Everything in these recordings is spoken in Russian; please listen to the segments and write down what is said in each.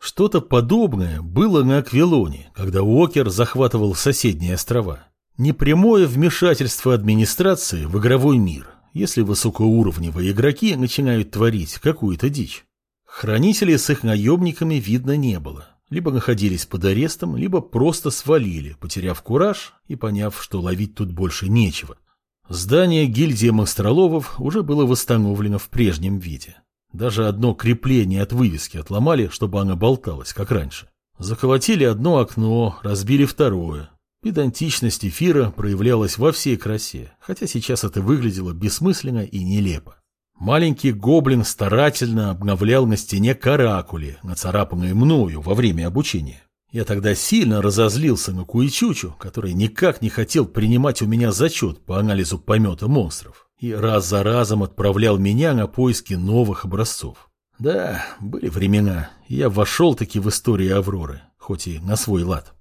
Что-то подобное было на Аквилоне, когда Уокер захватывал соседние острова. Непрямое вмешательство администрации в игровой мир, если высокоуровневые игроки начинают творить какую-то дичь. Хранителей с их наемниками видно не было. Либо находились под арестом, либо просто свалили, потеряв кураж и поняв, что ловить тут больше нечего. Здание гильдии Мастроловов уже было восстановлено в прежнем виде. Даже одно крепление от вывески отломали, чтобы она болталась, как раньше. Заколотили одно окно, разбили второе. Педантичность эфира проявлялась во всей красе, хотя сейчас это выглядело бессмысленно и нелепо. Маленький гоблин старательно обновлял на стене каракули, нацарапанные мною во время обучения. Я тогда сильно разозлился на Куичучу, который никак не хотел принимать у меня зачет по анализу помета монстров, и раз за разом отправлял меня на поиски новых образцов. Да, были времена, я вошел-таки в историю Авроры, хоть и на свой лад.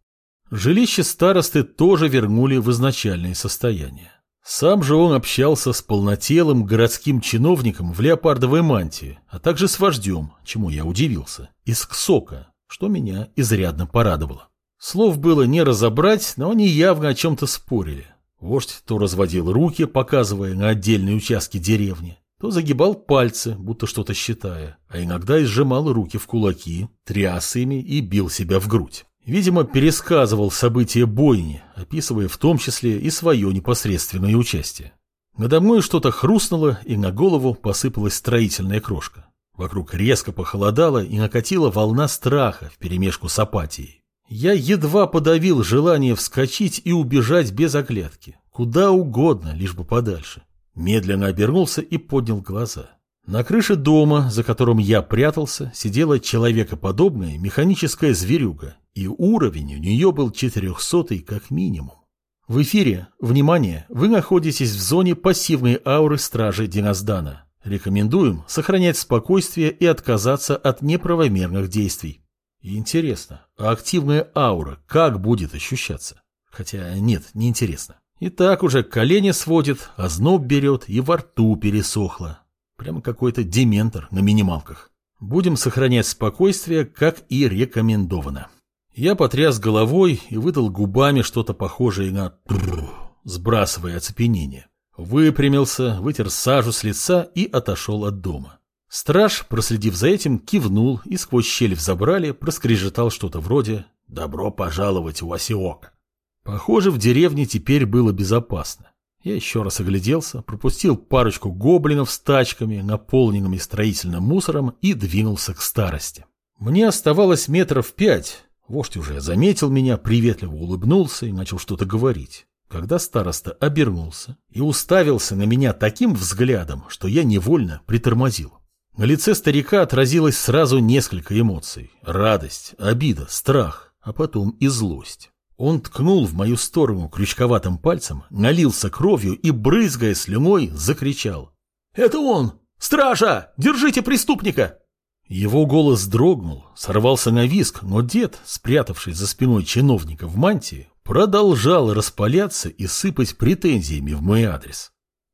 Жилище старосты тоже вернули в изначальное состояние. Сам же он общался с полнотелым городским чиновником в леопардовой мантии, а также с вождем, чему я удивился, из Ксока, что меня изрядно порадовало. Слов было не разобрать, но они явно о чем-то спорили. Вождь то разводил руки, показывая на отдельные участки деревни, то загибал пальцы, будто что-то считая, а иногда изжимал руки в кулаки, тряс ими и бил себя в грудь. Видимо, пересказывал события бойни, описывая в том числе и свое непосредственное участие. Надо мной что-то хрустнуло, и на голову посыпалась строительная крошка. Вокруг резко похолодало и накатила волна страха вперемешку с апатией. Я едва подавил желание вскочить и убежать без оглядки. Куда угодно, лишь бы подальше. Медленно обернулся и поднял глаза. На крыше дома, за которым я прятался, сидела человекоподобная механическая зверюга, и уровень у нее был четырехсотый как минимум. В эфире, внимание, вы находитесь в зоне пассивной ауры стражи Диназдана. Рекомендуем сохранять спокойствие и отказаться от неправомерных действий. Интересно, а активная аура как будет ощущаться? Хотя нет, не интересно. И так уже колени сводит, а зноб берет и во рту пересохло. Прямо какой-то дементор на минималках. Будем сохранять спокойствие, как и рекомендовано. Я потряс головой и выдал губами что-то похожее на сбрасывая оцепенение. Выпрямился, вытер сажу с лица и отошел от дома. Страж, проследив за этим, кивнул и сквозь щель в забрале проскрежетал что-то вроде «Добро пожаловать в Осиок». Похоже, в деревне теперь было безопасно. Я еще раз огляделся, пропустил парочку гоблинов с тачками, наполненными строительным мусором, и двинулся к старости. Мне оставалось метров пять. Вождь уже заметил меня, приветливо улыбнулся и начал что-то говорить когда староста обернулся и уставился на меня таким взглядом, что я невольно притормозил. На лице старика отразилось сразу несколько эмоций. Радость, обида, страх, а потом и злость. Он ткнул в мою сторону крючковатым пальцем, налился кровью и, брызгая слюной, закричал. «Это он! Стража! Держите преступника!» Его голос дрогнул, сорвался на виск, но дед, спрятавшись за спиной чиновника в мантии, продолжал распаляться и сыпать претензиями в мой адрес.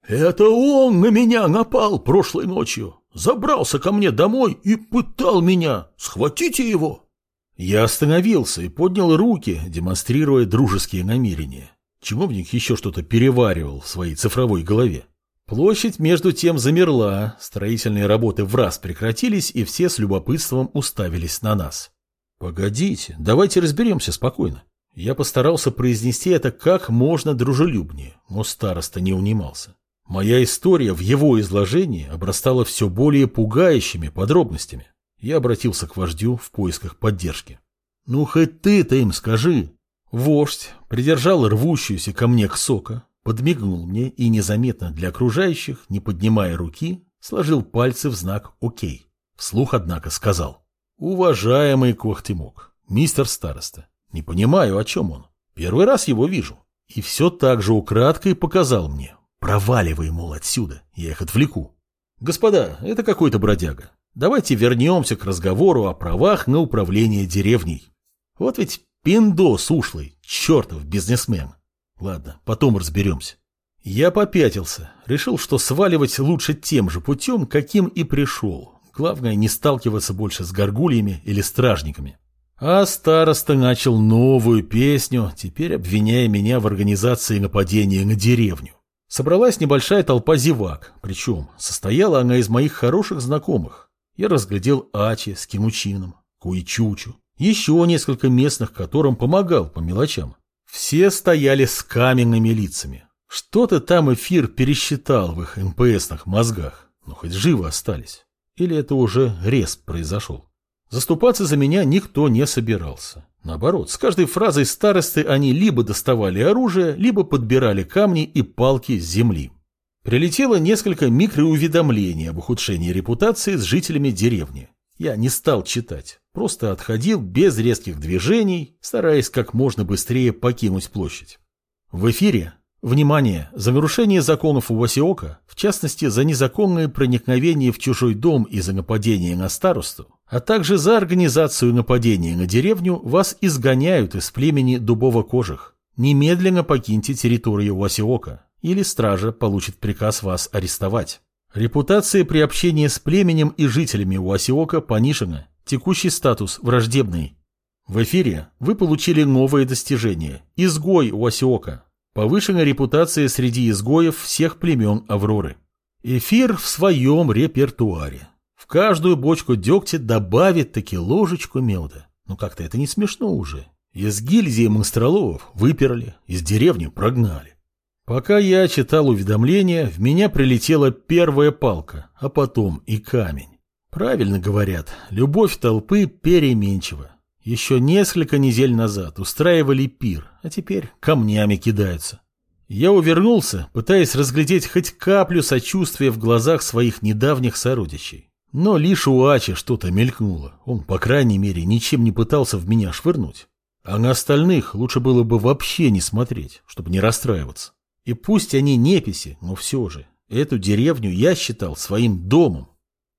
«Это он на меня напал прошлой ночью, забрался ко мне домой и пытал меня. Схватите его!» Я остановился и поднял руки, демонстрируя дружеские намерения. Чиновник еще что-то переваривал в своей цифровой голове. Площадь между тем замерла, строительные работы в раз прекратились, и все с любопытством уставились на нас. «Погодите, давайте разберемся спокойно. Я постарался произнести это как можно дружелюбнее, но староста не унимался. Моя история в его изложении обрастала все более пугающими подробностями. Я обратился к вождю в поисках поддержки. «Ну, хоть ты-то им скажи!» Вождь придержал рвущуюся ко мне сока, подмигнул мне и незаметно для окружающих, не поднимая руки, сложил пальцы в знак «Окей». Вслух, однако, сказал. «Уважаемый Кохтемок, мистер староста, не понимаю, о чем он. Первый раз его вижу. И все так же украдкой показал мне. Проваливай, мол, отсюда, я их отвлеку. Господа, это какой-то бродяга. Давайте вернемся к разговору о правах на управление деревней. Вот ведь пиндос ушлый, чертов бизнесмен. Ладно, потом разберемся. Я попятился, решил, что сваливать лучше тем же путем, каким и пришел, Главное не сталкиваться больше с горгульями или стражниками. А староста начал новую песню, теперь обвиняя меня в организации нападения на деревню. Собралась небольшая толпа зевак, причем состояла она из моих хороших знакомых. Я разглядел Ачи с Кинучином, Куичучу, еще несколько местных, которым помогал по мелочам. Все стояли с каменными лицами. Что-то там эфир пересчитал в их МПСных мозгах, но хоть живы остались. Или это уже рез произошел. Заступаться за меня никто не собирался. Наоборот, с каждой фразой старосты они либо доставали оружие, либо подбирали камни и палки с земли. Прилетело несколько микроуведомлений об ухудшении репутации с жителями деревни. Я не стал читать, просто отходил без резких движений, стараясь как можно быстрее покинуть площадь. В эфире Внимание! За нарушение законов у Васиока, в частности за незаконное проникновение в чужой дом и за нападение на старосту, а также за организацию нападения на деревню, вас изгоняют из племени дубово-кожих. Немедленно покиньте территорию Васиока, или стража получит приказ вас арестовать. Репутация при общении с племенем и жителями Уасиока понижена. Текущий статус враждебный. В эфире вы получили новое достижение – изгой Уасиока. Повышена репутация среди изгоев всех племен Авроры. Эфир в своем репертуаре. В каждую бочку дегтя добавит таки ложечку меда. Ну как-то это не смешно уже. Из гильзии монстроловов выперли, из деревни прогнали. Пока я читал уведомления, в меня прилетела первая палка, а потом и камень. Правильно говорят, любовь толпы переменчива. Еще несколько недель назад устраивали пир, а теперь камнями кидаются. Я увернулся, пытаясь разглядеть хоть каплю сочувствия в глазах своих недавних сородичей. Но лишь у Ачи что-то мелькнуло. Он, по крайней мере, ничем не пытался в меня швырнуть. А на остальных лучше было бы вообще не смотреть, чтобы не расстраиваться. И пусть они неписи, но все же, эту деревню я считал своим домом.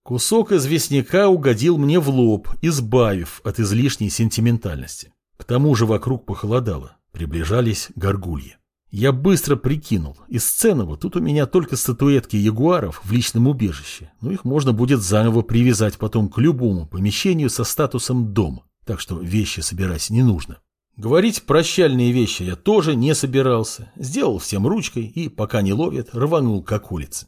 Кусок известняка угодил мне в лоб, избавив от излишней сентиментальности. К тому же вокруг похолодало, приближались горгульи. Я быстро прикинул, из ценного тут у меня только статуэтки ягуаров в личном убежище, но их можно будет заново привязать потом к любому помещению со статусом «дом», так что вещи собирать не нужно. Говорить прощальные вещи я тоже не собирался, сделал всем ручкой и, пока не ловят, рванул как улицы.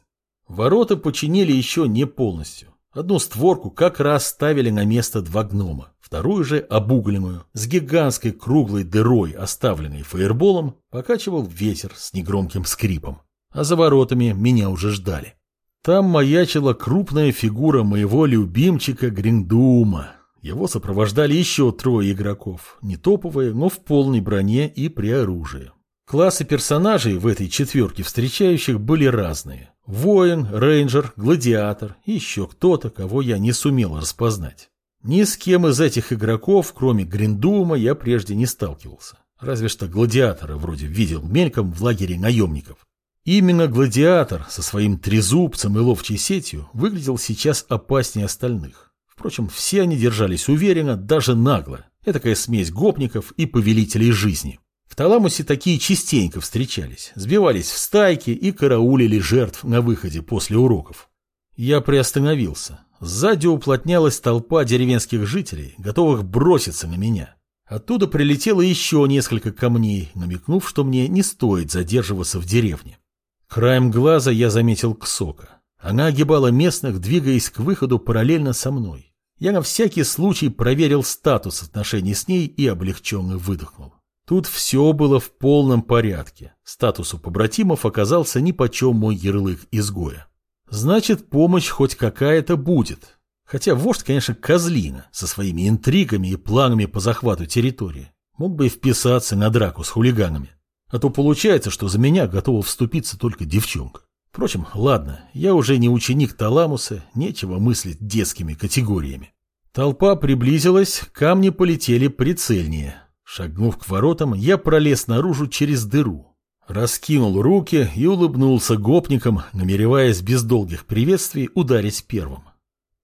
Ворота починили еще не полностью. Одну створку как раз ставили на место два гнома, вторую же обугленную, с гигантской круглой дырой, оставленной фаерболом, покачивал ветер с негромким скрипом. А за воротами меня уже ждали. Там маячила крупная фигура моего любимчика Гриндума. Его сопровождали еще трое игроков, не топовые, но в полной броне и при оружии. Классы персонажей в этой четверке встречающих были разные. Воин, рейнджер, гладиатор и еще кто-то, кого я не сумел распознать. Ни с кем из этих игроков, кроме Гриндума, я прежде не сталкивался. Разве что гладиатора вроде видел мельком в лагере наемников. Именно гладиатор со своим трезубцем и ловчей сетью выглядел сейчас опаснее остальных. Впрочем, все они держались уверенно, даже нагло. Этакая смесь гопников и повелителей жизни. Таламусе такие частенько встречались, сбивались в стайки и караулили жертв на выходе после уроков. Я приостановился. Сзади уплотнялась толпа деревенских жителей, готовых броситься на меня. Оттуда прилетело еще несколько камней, намекнув, что мне не стоит задерживаться в деревне. Краем глаза я заметил Ксока. Она огибала местных, двигаясь к выходу параллельно со мной. Я на всякий случай проверил статус отношений с ней и облегченно выдохнул. Тут все было в полном порядке. Статусу побратимов оказался нипочем мой ярлык изгоя. Значит, помощь хоть какая-то будет. Хотя вождь, конечно, козлина, со своими интригами и планами по захвату территории. Мог бы и вписаться на драку с хулиганами. А то получается, что за меня готова вступиться только девчонка. Впрочем, ладно, я уже не ученик Таламуса, нечего мыслить детскими категориями. Толпа приблизилась, камни полетели прицельнее. Шагнув к воротам, я пролез наружу через дыру. Раскинул руки и улыбнулся гопникам, намереваясь без долгих приветствий ударить первым.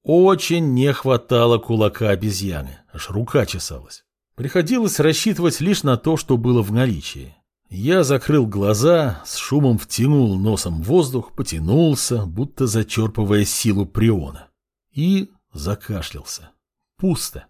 Очень не хватало кулака обезьяны, аж рука чесалась. Приходилось рассчитывать лишь на то, что было в наличии. Я закрыл глаза, с шумом втянул носом воздух, потянулся, будто зачерпывая силу приона. И Закашлялся. Пусто.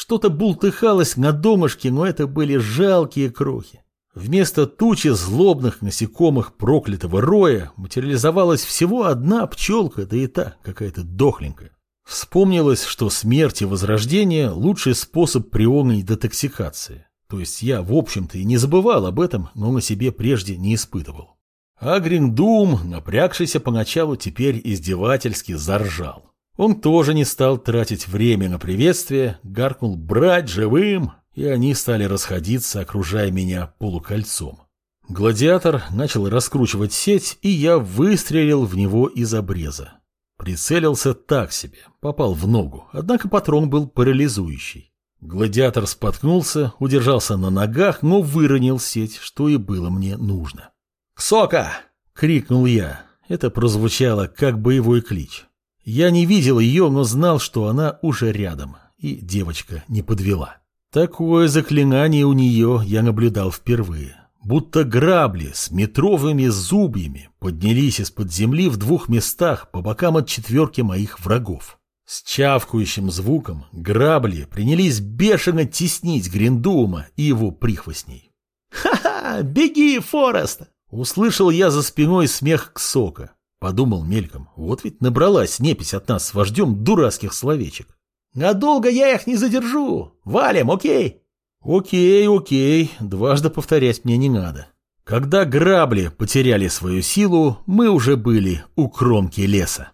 Что-то бултыхалось на домышке, но это были жалкие крохи. Вместо тучи злобных насекомых проклятого роя материализовалась всего одна пчелка, да и та какая-то дохленькая. Вспомнилось, что смерть и возрождение – лучший способ прионной детоксикации. То есть я, в общем-то, и не забывал об этом, но на себе прежде не испытывал. А Гриндум, напрягшийся поначалу, теперь издевательски заржал. Он тоже не стал тратить время на приветствие, гаркнул «брать живым», и они стали расходиться, окружая меня полукольцом. Гладиатор начал раскручивать сеть, и я выстрелил в него из обреза. Прицелился так себе, попал в ногу, однако патрон был парализующий. Гладиатор споткнулся, удержался на ногах, но выронил сеть, что и было мне нужно. «Сока!» — крикнул я. Это прозвучало как боевой клич. Я не видел ее, но знал, что она уже рядом, и девочка не подвела. Такое заклинание у нее я наблюдал впервые. Будто грабли с метровыми зубьями поднялись из-под земли в двух местах по бокам от четверки моих врагов. С чавкающим звуком грабли принялись бешено теснить Гриндума и его прихвостней. «Ха-ха! Беги, Форест!» Услышал я за спиной смех Ксока. Подумал мельком, вот ведь набралась непись от нас с вождем дурацких словечек. «Надолго я их не задержу! Валим, окей?» «Окей, окей, дважды повторять мне не надо». Когда грабли потеряли свою силу, мы уже были у кромки леса.